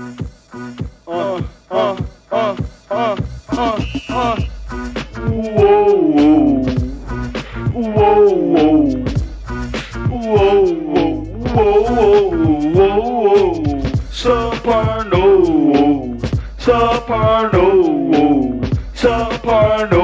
Uh, uh, uh, uh, uh, uh. Whoa, whoa, whoa, whoa, whoa, whoa, whoa, Soprano, soprano, soprano,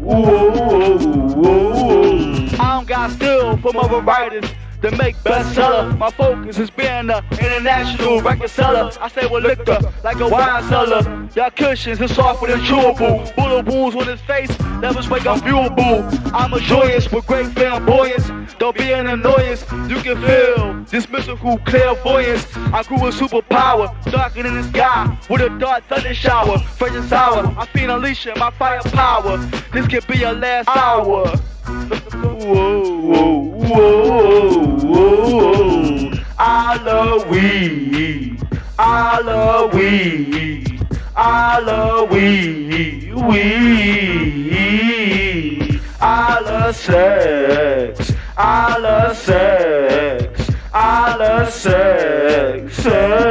whoa, whoa. I don't got skill from other writers to make bestseller. My focus is being an international record seller. I say with liquor like a wine cellar. Y'all cushions is softer than chewable. Bullet wounds on his face, levels make a viewable. I'm a joyous with great flamboyance. Don't be an annoyance. You can feel this mystical clairvoyance. I grew a superpower, darker than the sky, with a dark thunder shower. Fresh and sour, I feel unleashing my firepower. This could be your last hour. I love weed. Weed. I love sex. I love sex. I love sex. Sex.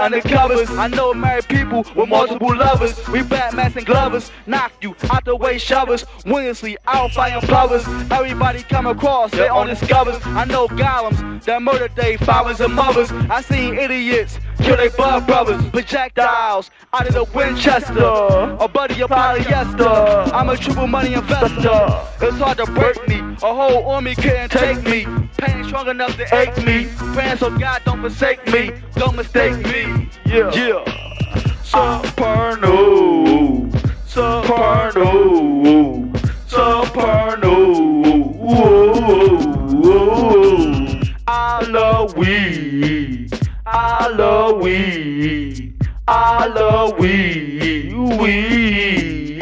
Undercovers. I know married people with multiple lovers. We Batmans and Glovers, knock you out the way shovers. Winlessly out fighting plovers. Everybody come across their own discovers. I know golems that murder their fathers and mothers. I seen idiots kill their blood brothers. Projectiles out of the Winchester. A buddy of polyester. I'm a triple money investor. It's hard to break me. A whole army can't take me. Pain strong enough to ache me. Praying so God don't forsake me. Don't mistake me. Yeah. Yeah. Soprano. Soprano. Soprano. I love weed. I love weed. I love weed. Weed.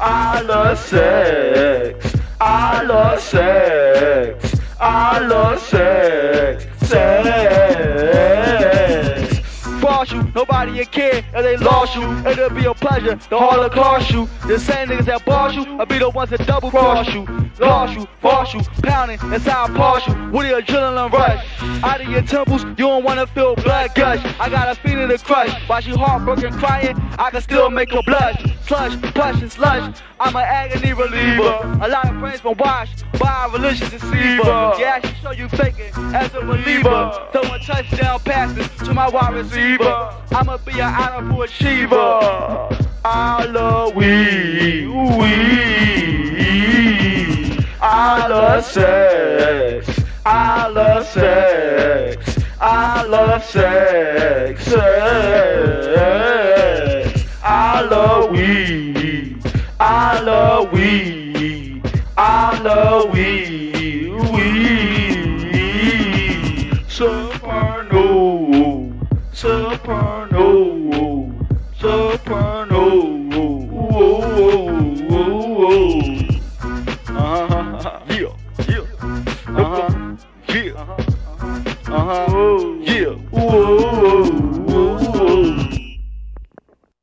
I love sex. I love sex. I love sex. Sex. Cross you, nobody will care if they lost you. It'll be a pleasure to holocaust you. The same niggas that boss you, I'll be the ones that double cross you. Lost you, force you, pounding inside partial with the adrenaline rush. Out of your temples, you don't wanna feel blood gush. I got a feeling to crush. While she heartbroken crying, I can still make her blush. Slush, plush, and slush. I'm an agony reliever. A lot of friends been washed by a religious deceiver. Yeah, I should show you faking as a believer. Throwing touchdown passes to my wide receiver. I'ma be an honorable achiever. I love weed, weed. I love sex. I love sex. I love sex. Sex love weed. I love weed. Halloween, Halloween, Weed. we Supernal, Supernal, Supernal. Uh-huh. Yeah. Yeah. Uh-huh. Yeah. Uh-huh. Uh-huh.